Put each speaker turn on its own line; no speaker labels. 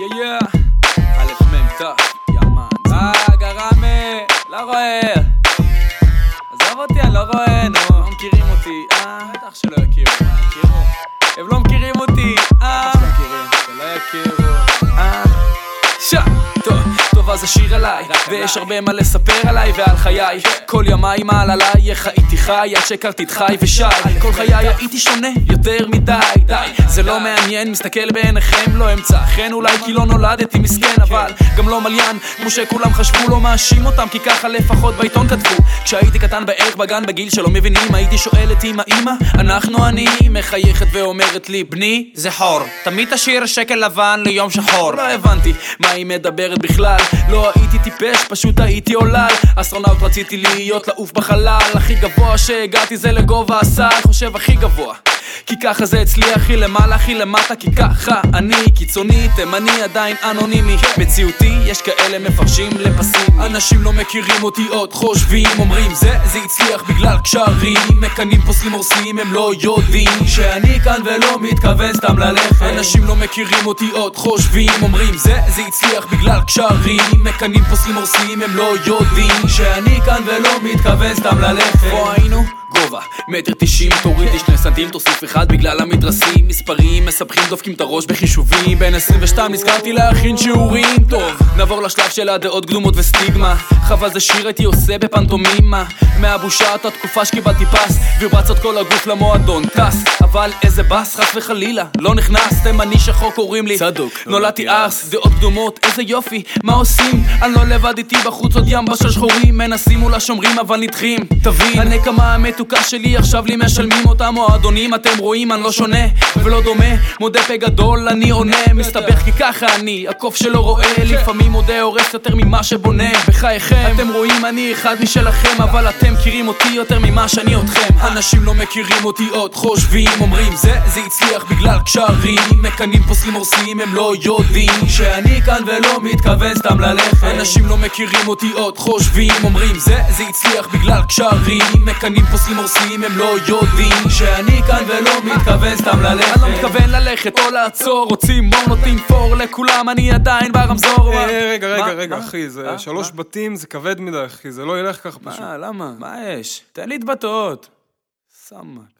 יא יא, א' מ' ת', יאמן. אה, גרמה, לא רואה. עזוב אותי, אני לא רואה, נו. לא מכירים אותי, אה? בטח שלא יכירו, מה, יכירו? הם לא מכירים אותי, אה? בטח שלא יכירו. אה? שע, טוב, אז השיר עליי ויש הרבה מה לספר עליי ועל חיי. כל ימיי מעל עליי, איך הייתי חי עד שהכרתי את חי ושי. כל חיי הייתי שונה יותר מדי, די זה לא מעניין, מסתכל בעיניכם לא מוצא חן אולי כי לא נולדתי מסכן אבל גם לא מליין. כמו שכולם חשבו לא מאשים אותם כי ככה לפחות בעיתון כתבו. כשהייתי קטן בערך בגן בגיל שלא מבינים הייתי שואל את אמא אמא אנחנו עניים? מחייכת ואומרת לי בני זכור. תמיד תשאיר שקל לבן ליום שחור. לא הבנתי. מה היא מדברת בכלל לא הייתי טיפש פשוט הייתי עולל. אסטרונאוט רציתי להיות לעוף בחלל. הכי גבוה שהגעתי זה לגובה הסל. חושב הכי גבוה כי ככה זה אצלי הכי למעלה הכי למטה כי ככה אני קיצוני תימני עדיין אנונימי. מציאותי יש כאלה מפרשים לפסים אנשים לא מכירים אותי עוד חושבים אומרים זה זה הצליח בגלל קשרים. מקנאים פוסלים הורסים הם לא יודעים שאני כאן ולא מתכוון סתם ללכת. אנשים לא מכירים אותי עוד חושבים אומרים זה זה הצליח בגלל קשרים. מקנאים פוסלים הורסים הם לא יודעים שאני כאן ולא מתכוון סתם ללכת. פה היינו גובה, מטר תשעים, תורידי שני סנטים, תוסיף אחד בגלל המדרסים מספרים, מסבכים, דופקים את הראש בחישובים. בין 22 נזכרתי להכין שיעורים. טוב, נעבור לשלב של הדעות קדומות וסטיגמה. חבל זה שיר הייתי עושה בפנטומימה. מהבושה עד התקופה שקיבלתי פס ויברצות כל הגוף למועדון טס. אבל איזה באס, חס וחלילה לא נכנס, תימני שחור קוראים לי
צדוק.
נולדתי ארס, דעות קדומות, איזה יופי, מה עושים? אני לא לבד איתי בחוץ עוד ימבה של שחורים. מנסים מול השומרים אבל נדחים. תבין, הנקמה המתוקה שלי עכשיו לי משלמים אותם מועדונים אתם רואים אני לא שונה ולא דומה. מודה פה גדול אני עונה מסתבך כי ככה אני הקוף שלא רואה לפעמים מודה הורס יותר ממה שבונה. בחייכם אתם רואים אני אחד משלכם אבל אתם מכירים אותי יותר ממה שאני אתכם. אנשים לא מכירים אותי עוד חושבים אומרים זה זה הצליח בגלל קשרים. מקנאים פוסלים הורסים הם לא יודעים שאני כאן ולא מתכוון סתם ללכת. אנשים לא מכירים אותי עוד חושבים אומרים זה זה הצליח בגלל קשרים. מקנאים פוסלים הורסים הם לא יודעים שאני כאן ולא מתכוון סתם ללכת אני לא מתכוון ללכת או לעצור רוצים מור נותנים פור לכולם אני עדיין ברמזור?
אה, רגע, רגע? רגע? אחי, זה
אה?
שלוש? בתים, זה כבד מדי, אחי, זה לא ילך ככה פשוט.
מה, למה? מה יש? תן להתבטאות. סמק.